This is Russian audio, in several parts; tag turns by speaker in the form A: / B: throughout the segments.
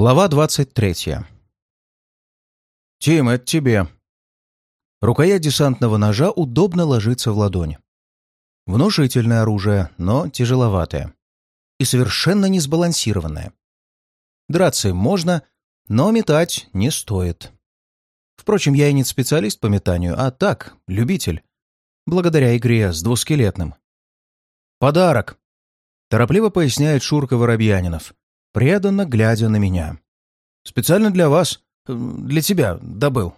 A: Глава 23. «Тим, это тебе». Рукоять десантного ножа удобно ложится в ладонь. Внушительное оружие, но тяжеловатое. И совершенно не сбалансированное. Драться им можно, но метать не стоит. Впрочем, я и не специалист по метанию, а так, любитель. Благодаря игре с двускелетным. «Подарок», — торопливо поясняет Шурка Воробьянинов преданно глядя на меня. «Специально для вас, э, для тебя добыл».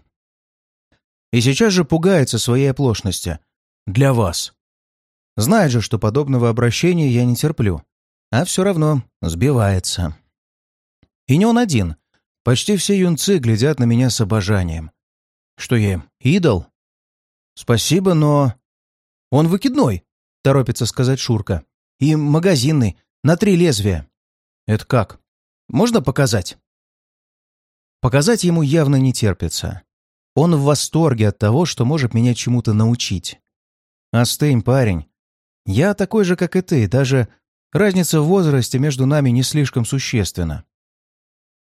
A: И сейчас же пугается своей оплошности. «Для вас». Знает же, что подобного обращения я не терплю, а все равно сбивается. И не он один. Почти все юнцы глядят на меня с обожанием. Что я им, идол? Спасибо, но... Он выкидной, торопится сказать Шурка. И магазинный, на три лезвия. «Это как? Можно показать?» Показать ему явно не терпится. Он в восторге от того, что может меня чему-то научить. Остынь, парень. Я такой же, как и ты, даже разница в возрасте между нами не слишком существенна.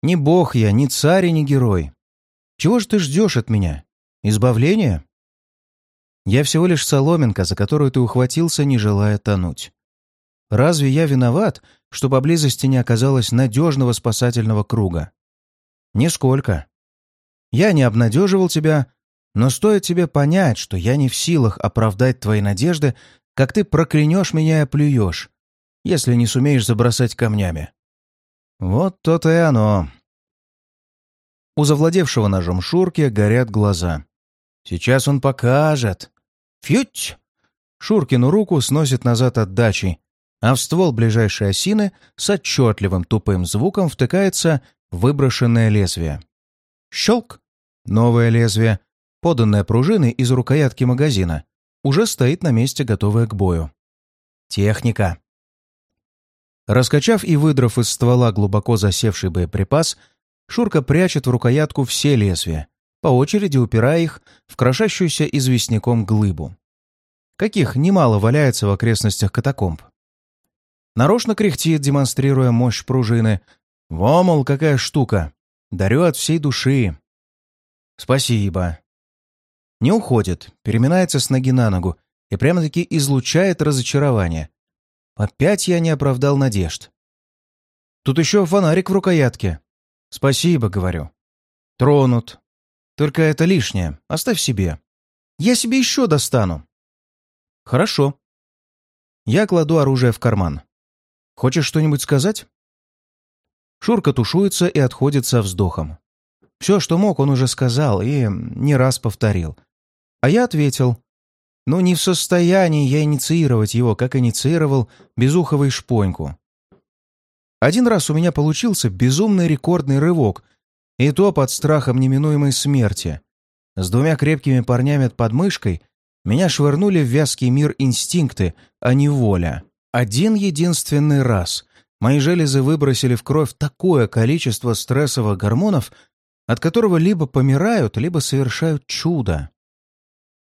A: Ни бог я, ни царь и ни герой. Чего же ты ждешь от меня? Избавления? Я всего лишь соломинка, за которую ты ухватился, не желая тонуть. Разве я виноват, что поблизости не оказалось надежного спасательного круга? Нисколько. Я не обнадеживал тебя, но стоит тебе понять, что я не в силах оправдать твои надежды, как ты проклянешь меня и плюешь, если не сумеешь забросать камнями. Вот то-то и оно. У завладевшего ножом Шурки горят глаза. Сейчас он покажет. Фють! Шуркину руку сносит назад отдачей, а в ствол ближайшей осины с отчетливым тупым звуком втыкается выброшенное лезвие. Щелк! Новое лезвие, поданное пружиной из рукоятки магазина, уже стоит на месте, готовое к бою. Техника. Раскачав и выдрав из ствола глубоко засевший боеприпас, Шурка прячет в рукоятку все лезвия, по очереди упирая их в крошащуюся известняком глыбу. Каких немало валяется в окрестностях катакомб. Нарочно кряхтит, демонстрируя мощь пружины. Во, мол, какая штука. Дарю от всей души. Спасибо. Не уходит, переминается с ноги на ногу и прямо-таки излучает разочарование. Опять я не оправдал надежд. Тут еще фонарик в рукоятке. Спасибо, говорю. Тронут. Только это лишнее. Оставь себе. Я себе еще достану. Хорошо. Я кладу оружие в карман. Хочешь что-нибудь сказать?» Шурка тушуется и отходит со вздохом. Все, что мог, он уже сказал и не раз повторил. А я ответил. Ну, не в состоянии я инициировать его, как инициировал Безухова шпоньку. Один раз у меня получился безумный рекордный рывок, и то под страхом неминуемой смерти. С двумя крепкими парнями под мышкой меня швырнули в вязкий мир инстинкты, а не воля. Один единственный раз мои железы выбросили в кровь такое количество стрессовых гормонов, от которого либо помирают, либо совершают чудо.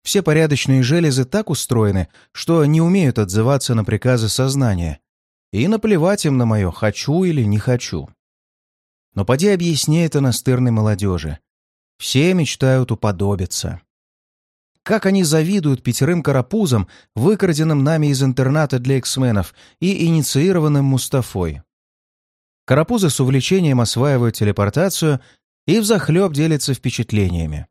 A: Все порядочные железы так устроены, что не умеют отзываться на приказы сознания. И наплевать им на мое «хочу» или «не хочу». Но поди объясни это настырной молодежи. Все мечтают уподобиться. Как они завидуют пятерым карапузам, выкраденным нами из интерната для эксменов и инициированным Мустафой. Карапузы с увлечением осваивают телепортацию и взахлеб делятся впечатлениями.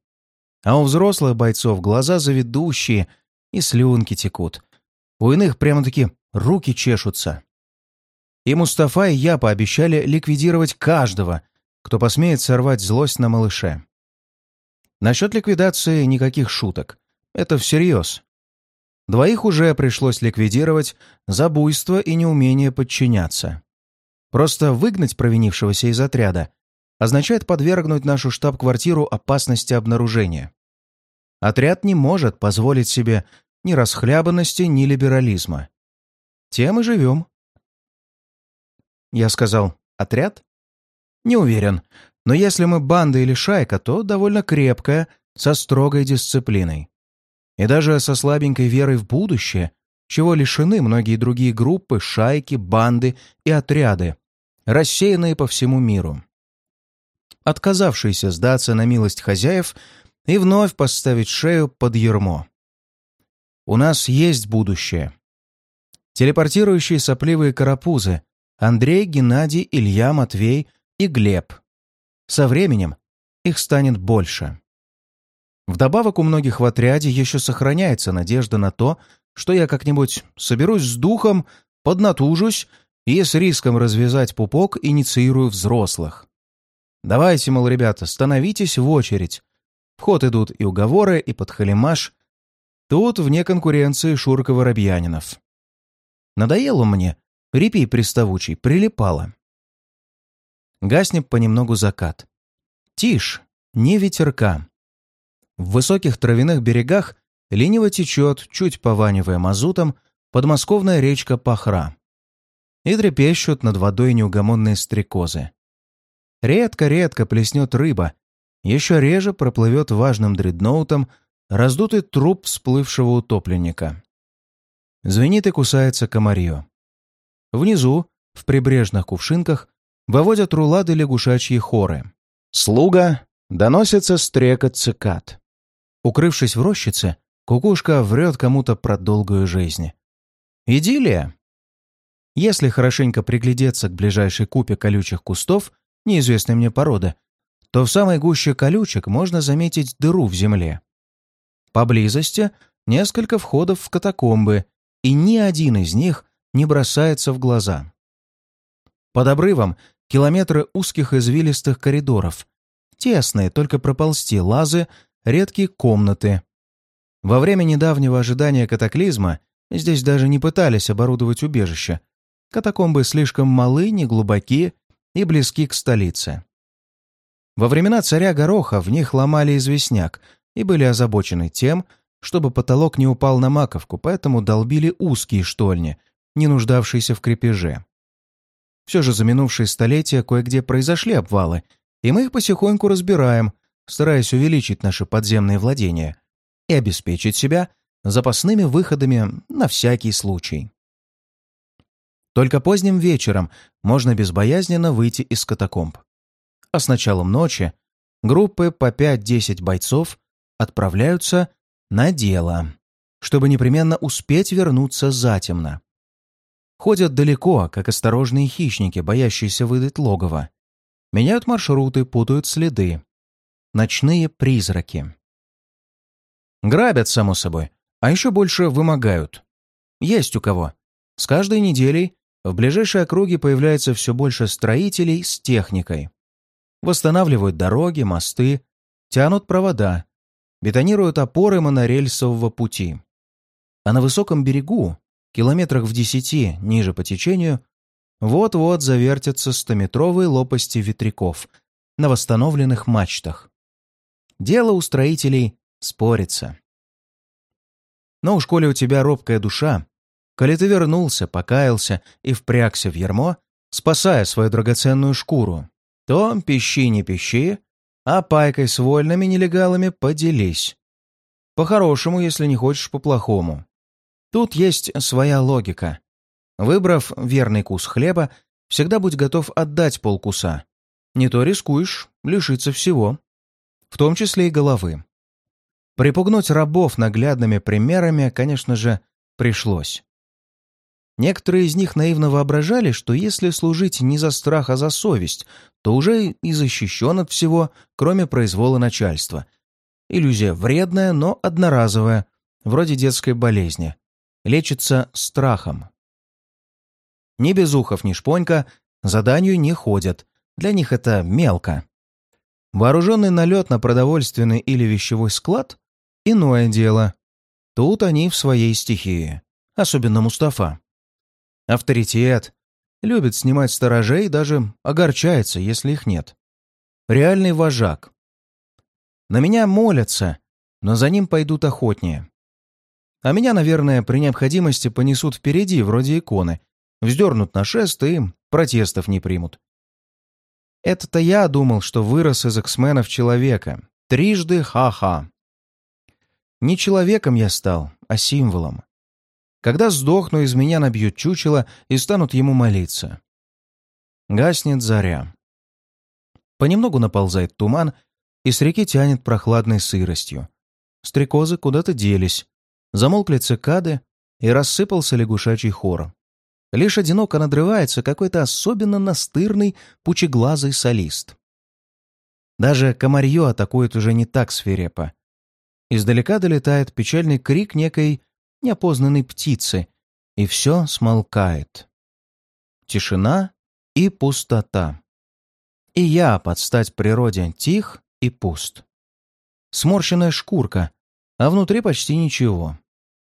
A: А у взрослых бойцов глаза заведущие и слюнки текут. У иных прямо-таки руки чешутся. И Мустафа и я пообещали ликвидировать каждого, кто посмеет сорвать злость на малыше. Насчет ликвидации никаких шуток. Это всерьез. Двоих уже пришлось ликвидировать за буйство и неумение подчиняться. Просто выгнать провинившегося из отряда означает подвергнуть нашу штаб-квартиру опасности обнаружения. Отряд не может позволить себе ни расхлябанности, ни либерализма. Тем и живем. Я сказал «отряд»? Не уверен, но если мы банда или шайка, то довольно крепкая, со строгой дисциплиной. И даже со слабенькой верой в будущее, чего лишены многие другие группы, шайки, банды и отряды, рассеянные по всему миру. отказавшийся сдаться на милость хозяев и вновь поставить шею под ермо. У нас есть будущее. Телепортирующие сопливые карапузы Андрей, Геннадий, Илья, Матвей и Глеб. Со временем их станет больше. Вдобавок у многих в отряде еще сохраняется надежда на то, что я как-нибудь соберусь с духом, поднатужусь и с риском развязать пупок инициирую взрослых. Давайте, мол, ребята, становитесь в очередь. В ход идут и уговоры, и подхалимаш. Тут вне конкуренции Шурка Воробьянинов. Надоело мне, репей приставучий, прилипало. Гаснет понемногу закат. Тишь, не ветерка. В высоких травяных берегах лениво течет, чуть пованивая мазутом, подмосковная речка Пахра. И трепещут над водой неугомонные стрекозы. Редко-редко плеснет рыба, еще реже проплывет важным дредноутом раздутый труп всплывшего утопленника. Звенит и кусается комарье. Внизу, в прибрежных кувшинках, выводят рулады лягушачьи хоры. Слуга доносится стрекот цикад. Укрывшись в рощице, кукушка врет кому-то про долгую жизнь. Идиллия. Если хорошенько приглядеться к ближайшей купе колючих кустов, неизвестной мне породы, то в самой гуще колючек можно заметить дыру в земле. Поблизости несколько входов в катакомбы, и ни один из них не бросается в глаза. Под обрывом километры узких извилистых коридоров, тесные, только проползти лазы, редкие комнаты. Во время недавнего ожидания катаклизма здесь даже не пытались оборудовать убежище. Катакомбы слишком малы, неглубоки и близки к столице. Во времена царя Гороха в них ломали известняк и были озабочены тем, чтобы потолок не упал на маковку, поэтому долбили узкие штольни, не нуждавшиеся в крепеже. Все же за минувшие столетия кое-где произошли обвалы, и мы их потихоньку разбираем, стараясь увеличить наши подземные владения и обеспечить себя запасными выходами на всякий случай. Только поздним вечером можно безбоязненно выйти из катакомб. А с началом ночи группы по 5-10 бойцов отправляются на дело, чтобы непременно успеть вернуться затемно. Ходят далеко, как осторожные хищники, боящиеся выдать логово. Меняют маршруты, путают следы. Ночные призраки. Грабят, само собой, а еще больше вымогают. Есть у кого. С каждой неделей в ближайшей округе появляется все больше строителей с техникой. Восстанавливают дороги, мосты, тянут провода, бетонируют опоры монорельсового пути. А на высоком берегу, километрах в десяти ниже по течению, вот-вот завертятся стометровые лопасти ветряков на восстановленных мачтах. Дело у строителей спорится. Но уж коли у тебя робкая душа, коли ты вернулся, покаялся и впрягся в ярмо, спасая свою драгоценную шкуру, то пищи не пищи, а пайкой с вольными нелегалами поделись. По-хорошему, если не хочешь по-плохому. Тут есть своя логика. Выбрав верный кус хлеба, всегда будь готов отдать полкуса. Не то рискуешь лишиться всего, в том числе и головы. Припугнуть рабов наглядными примерами, конечно же, пришлось. Некоторые из них наивно воображали, что если служить не за страх, а за совесть, то уже и защищен от всего, кроме произвола начальства. Иллюзия вредная, но одноразовая, вроде детской болезни. Лечится страхом. Ни Безухов, ни Шпонька заданию не ходят. Для них это мелко. Вооруженный налет на продовольственный или вещевой склад — иное дело. Тут они в своей стихии. Особенно Мустафа. Авторитет. Любит снимать сторожей, даже огорчается, если их нет. Реальный вожак. На меня молятся, но за ним пойдут охотнее. А меня, наверное, при необходимости понесут впереди, вроде иконы, вздернут на шест и протестов не примут. Это-то я думал, что вырос из эксменов человека. Трижды ха-ха. Не человеком я стал, а символом. Когда сдохну, из меня набьют чучело и станут ему молиться. Гаснет заря. Понемногу наползает туман, и с реки тянет прохладной сыростью. Стрекозы куда-то делись, замолкли цикады, и рассыпался лягушачий хор. Лишь одиноко надрывается какой-то особенно настырный, пучеглазый солист. Даже комарье атакует уже не так свирепо. Издалека долетает печальный крик некой неопознанной птицы, и все смолкает. Тишина и пустота. И я, под стать природе, тих и пуст. Сморщенная шкурка, а внутри почти ничего.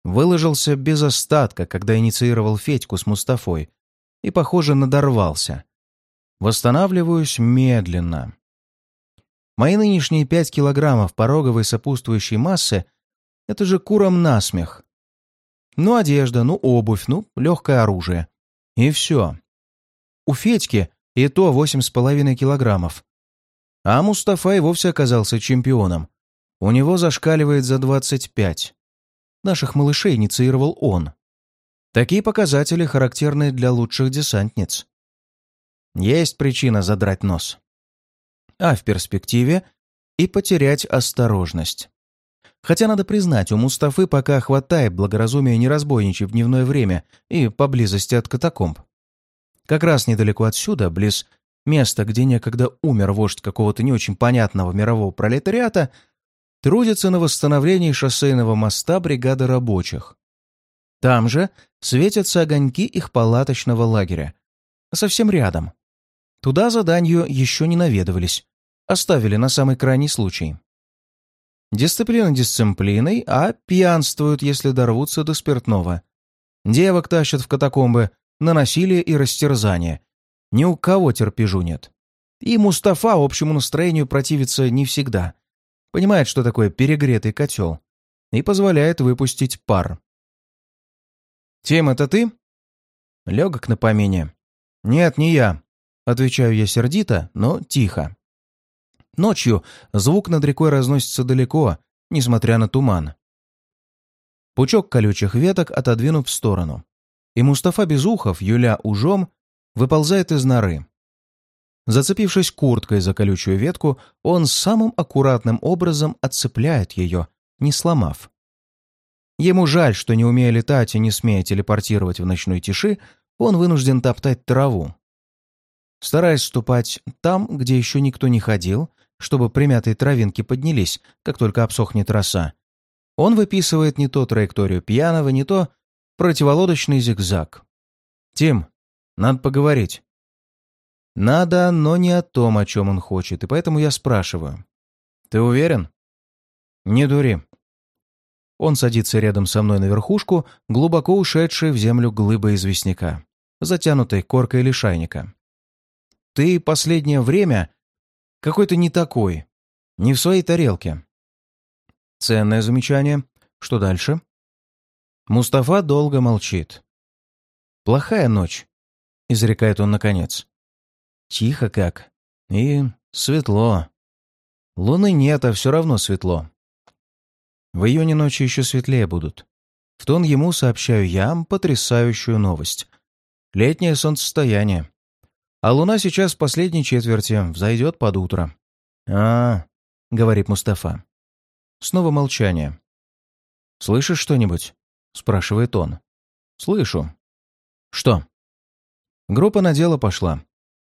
A: Выложился без остатка, когда инициировал Федьку с Мустафой, и, похоже, надорвался. Восстанавливаюсь медленно. Мои нынешние пять килограммов пороговой сопутствующей массы — это же куром насмех. Ну, одежда, ну, обувь, ну, легкое оружие. И все. У Федьки и то восемь с половиной килограммов. А Мустафа и вовсе оказался чемпионом. У него зашкаливает за двадцать пять. Наших малышей инициировал он. Такие показатели характерны для лучших десантниц. Есть причина задрать нос. А в перспективе и потерять осторожность. Хотя, надо признать, у Мустафы пока хватает благоразумия не разбойничать в дневное время и поблизости от катакомб. Как раз недалеко отсюда, близ места, где некогда умер вождь какого-то не очень понятного мирового пролетариата, трудится на восстановлении шоссейного моста бригада рабочих. Там же светятся огоньки их палаточного лагеря. Совсем рядом. Туда заданию еще не наведывались. Оставили на самый крайний случай. Дисциплина дисциплиной, а пьянствуют, если дорвутся до спиртного. Девок тащат в катакомбы на насилие и растерзание. Ни у кого терпежу нет. И Мустафа общему настроению противится не всегда понимает, что такое перегретый котел, и позволяет выпустить пар. «Тим, это ты?» Легок на помине. «Нет, не я», — отвечаю я сердито, но тихо. Ночью звук над рекой разносится далеко, несмотря на туман. Пучок колючих веток отодвинут в сторону, и Мустафа Безухов, Юля ужом, выползает из норы. Зацепившись курткой за колючую ветку, он самым аккуратным образом отцепляет ее, не сломав. Ему жаль, что не умея летать и не смея телепортировать в ночной тиши, он вынужден топтать траву. Стараясь ступать там, где еще никто не ходил, чтобы примятые травинки поднялись, как только обсохнет роса, он выписывает не то траекторию пьяного, не то противолодочный зигзаг. «Тим, надо поговорить». Надо, но не о том, о чем он хочет, и поэтому я спрашиваю. «Ты уверен?» «Не дури». Он садится рядом со мной на верхушку, глубоко ушедшей в землю глыбы известняка, затянутой коркой лишайника. «Ты последнее время какой-то не такой, не в своей тарелке». Ценное замечание. Что дальше? Мустафа долго молчит. «Плохая ночь», — изрекает он наконец. Тихо как. И светло. Луны нет, а все равно светло. В июне ночи еще светлее будут. В тон ему сообщаю я потрясающую новость. Летнее солнцестояние. А луна сейчас в последней четверти, взойдет под утро. а, говорит Мустафа. Снова молчание. «Слышишь что-нибудь?» — спрашивает он. «Слышу». «Что?» Группа на дело пошла.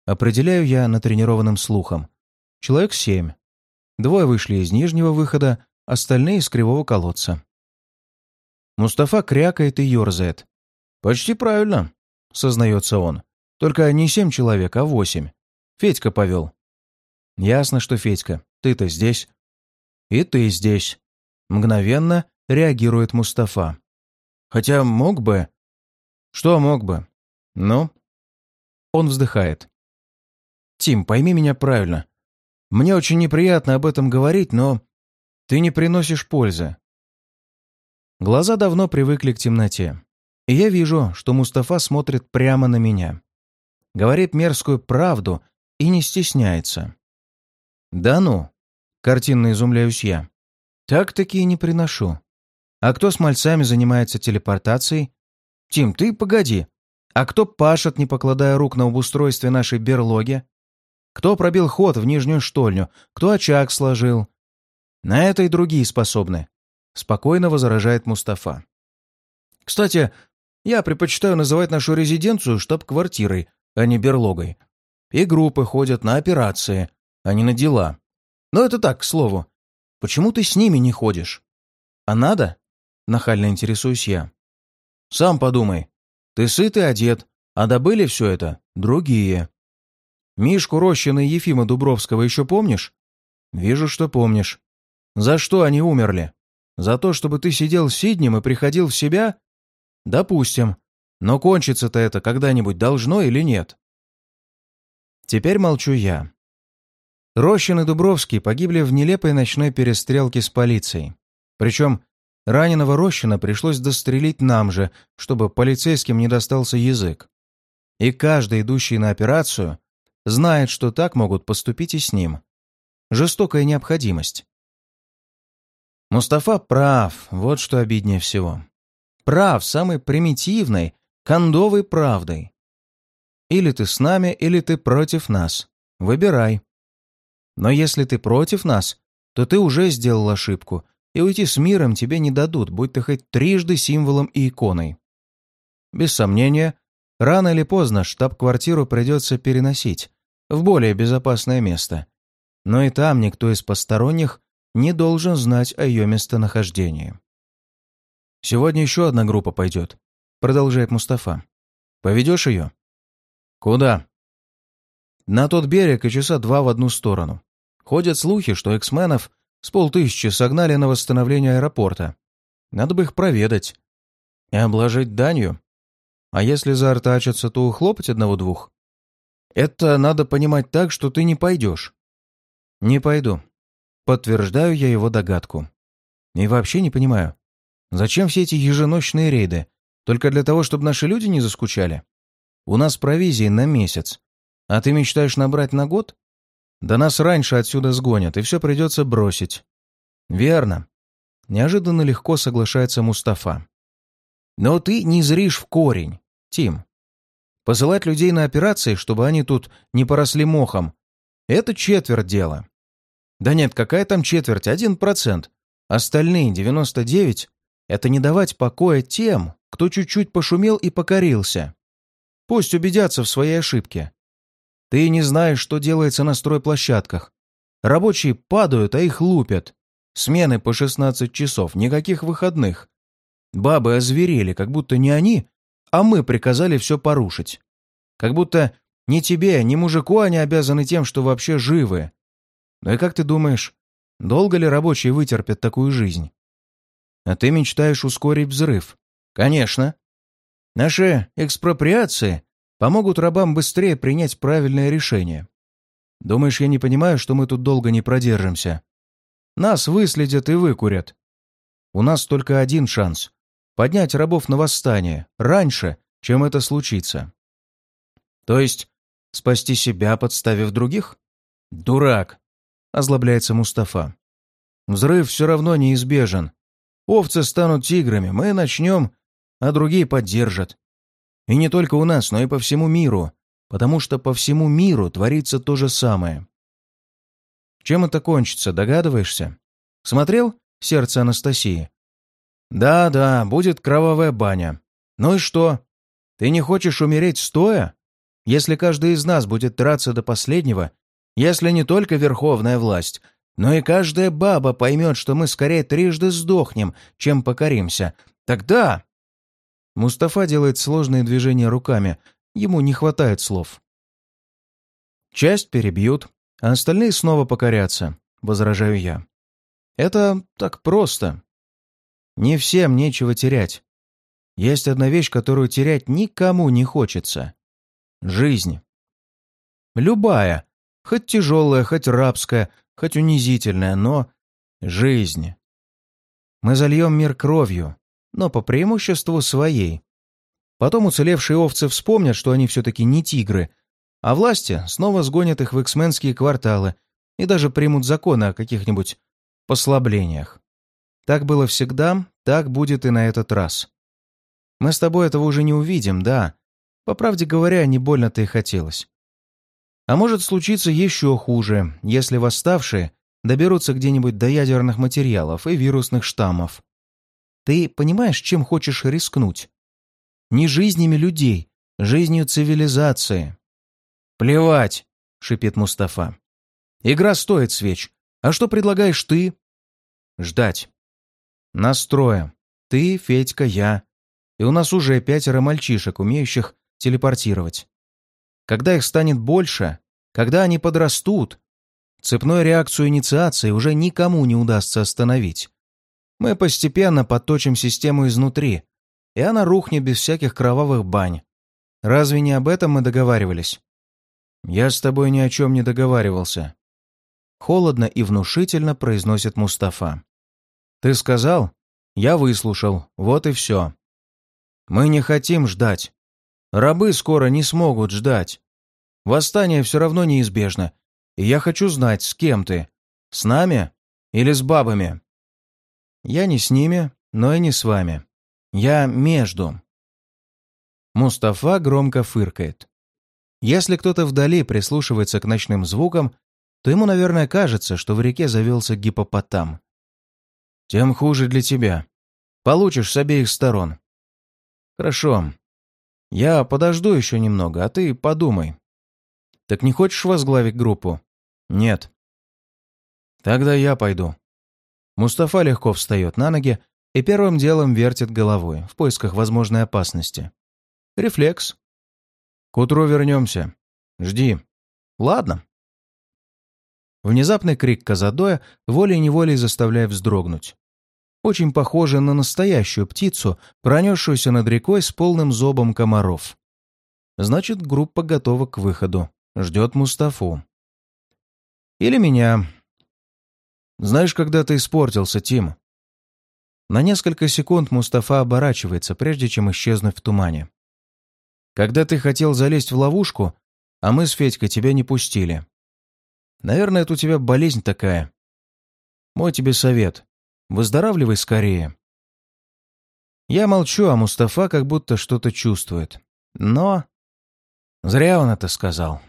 A: Определяю я натренированным слухом. Человек семь. Двое вышли из нижнего выхода, остальные из кривого колодца. Мустафа крякает и ерзает. «Почти правильно», — сознается он. «Только не семь человек, а восемь. Федька повел». «Ясно, что Федька. Ты-то здесь». «И ты здесь». Мгновенно реагирует Мустафа. «Хотя мог бы...» «Что мог бы?» «Ну?» Он вздыхает. Тим, пойми меня правильно. Мне очень неприятно об этом говорить, но ты не приносишь пользы. Глаза давно привыкли к темноте. И я вижу, что Мустафа смотрит прямо на меня. Говорит мерзкую правду и не стесняется. «Да ну!» — картинно изумляюсь я. «Так-таки и не приношу. А кто с мальцами занимается телепортацией? Тим, ты погоди. А кто пашет, не покладая рук на обустройстве нашей берлоги? Кто пробил ход в нижнюю штольню, кто очаг сложил. На это и другие способны. Спокойно возражает Мустафа. Кстати, я предпочитаю называть нашу резиденцию штаб-квартирой, а не берлогой. И группы ходят на операции, а не на дела. Но это так, к слову. Почему ты с ними не ходишь? А надо? Нахально интересуюсь я. Сам подумай. Ты сыт и одет, а добыли все это другие. Мишку Рощина и Ефима Дубровского еще помнишь? Вижу, что помнишь. За что они умерли? За то, чтобы ты сидел сиднем и приходил в себя? Допустим. Но кончится-то это когда-нибудь должно или нет? Теперь молчу я. Рощин и Дубровский погибли в нелепой ночной перестрелке с полицией. Причем раненого Рощина пришлось дострелить нам же, чтобы полицейским не достался язык. И каждый, идущий на операцию, знает, что так могут поступить и с ним. Жестокая необходимость. Мустафа прав, вот что обиднее всего. Прав самой примитивной, кондовой правдой. Или ты с нами, или ты против нас. Выбирай. Но если ты против нас, то ты уже сделал ошибку, и уйти с миром тебе не дадут, будь ты хоть трижды символом и иконой. Без сомнения, рано или поздно штаб-квартиру придется переносить в более безопасное место. Но и там никто из посторонних не должен знать о ее местонахождении. «Сегодня еще одна группа пойдет», — продолжает Мустафа. «Поведешь ее?» «Куда?» «На тот берег и часа два в одну сторону. Ходят слухи, что эксменов с полтысячи согнали на восстановление аэропорта. Надо бы их проведать. И обложить данью. А если заортачатся, то ухлопать одного-двух. Это надо понимать так, что ты не пойдешь. Не пойду. Подтверждаю я его догадку. И вообще не понимаю, зачем все эти еженочные рейды? Только для того, чтобы наши люди не заскучали? У нас провизии на месяц. А ты мечтаешь набрать на год? Да нас раньше отсюда сгонят, и все придется бросить. Верно. Неожиданно легко соглашается Мустафа. Но ты не зришь в корень, Тим. Посылать людей на операции, чтобы они тут не поросли мохом, это четверть дела. Да нет, какая там четверть? Один процент. Остальные 99 — это не давать покоя тем, кто чуть-чуть пошумел и покорился. Пусть убедятся в своей ошибке. Ты не знаешь, что делается на стройплощадках. Рабочие падают, а их лупят. Смены по 16 часов, никаких выходных. Бабы озверели, как будто не они, а мы приказали все порушить. Как будто ни тебе, ни мужику они обязаны тем, что вообще живы. Ну и как ты думаешь, долго ли рабочие вытерпят такую жизнь? А ты мечтаешь ускорить взрыв. Конечно. Наши экспроприации помогут рабам быстрее принять правильное решение. Думаешь, я не понимаю, что мы тут долго не продержимся? Нас выследят и выкурят. У нас только один шанс — поднять рабов на восстание раньше, чем это случится. То есть спасти себя, подставив других? Дурак! Озлобляется Мустафа. Взрыв все равно неизбежен. Овцы станут тиграми, мы начнем, а другие поддержат. И не только у нас, но и по всему миру, потому что по всему миру творится то же самое. Чем это кончится, догадываешься? Смотрел «Сердце Анастасии»? Да-да, будет кровавая баня. Ну и что? Ты не хочешь умереть стоя? Если каждый из нас будет драться до последнего, если не только верховная власть, но и каждая баба поймет, что мы скорее трижды сдохнем, чем покоримся, тогда Мустафа делает сложные движения руками, ему не хватает слов. Часть перебьют, а остальные снова покорятся, возражаю я. Это так просто. Не всем нечего терять. Есть одна вещь, которую терять никому не хочется. Жизнь. Любая, хоть тяжелая, хоть рабская, хоть унизительная, но жизнь. Мы зальем мир кровью, но по преимуществу своей. Потом уцелевшие овцы вспомнят, что они все-таки не тигры, а власти снова сгонят их в эксменские кварталы и даже примут законы о каких-нибудь послаблениях. Так было всегда, так будет и на этот раз. Мы с тобой этого уже не увидим, да. По правде говоря, не больно-то и хотелось. А может случиться еще хуже, если восставшие доберутся где-нибудь до ядерных материалов и вирусных штаммов. Ты понимаешь, чем хочешь рискнуть? Не жизнями людей, жизнью цивилизации. «Плевать!» — шипит Мустафа. «Игра стоит свеч. А что предлагаешь ты?» «Ждать. Настроя. Ты, Федька, я. И у нас уже пятеро мальчишек, умеющих телепортировать. Когда их станет больше, когда они подрастут, цепную реакцию инициации уже никому не удастся остановить. Мы постепенно подточим систему изнутри, и она рухнет без всяких кровавых бань. Разве не об этом мы договаривались? Я с тобой ни о чем не договаривался. Холодно и внушительно произносит Мустафа. Ты сказал? Я выслушал. Вот и все. Мы не хотим ждать. Рабы скоро не смогут ждать. Восстание все равно неизбежно, и я хочу знать, с кем ты. С нами или с бабами? Я не с ними, но и не с вами. Я между. Мустафа громко фыркает. Если кто-то вдали прислушивается к ночным звукам, то ему, наверное, кажется, что в реке завелся гипопотам. Тем хуже для тебя. Получишь с обеих сторон. Хорошо. Я подожду еще немного, а ты подумай. Так не хочешь возглавить группу? Нет. Тогда я пойду. Мустафа легко встает на ноги и первым делом вертит головой в поисках возможной опасности. Рефлекс. К утру вернемся. Жди. Ладно. Внезапный крик Казадоя волей-неволей заставляет вздрогнуть. Очень похоже на настоящую птицу, пронесшуюся над рекой с полным зобом комаров. Значит, группа готова к выходу. Ждет Мустафу. Или меня. Знаешь, когда ты испортился, Тим? На несколько секунд Мустафа оборачивается, прежде чем исчезнуть в тумане. Когда ты хотел залезть в ловушку, а мы с Федькой тебя не пустили. Наверное, это у тебя болезнь такая. Мой тебе совет. Выздоравливай скорее. Я молчу, а Мустафа как будто что-то чувствует. Но... Зря он это сказал.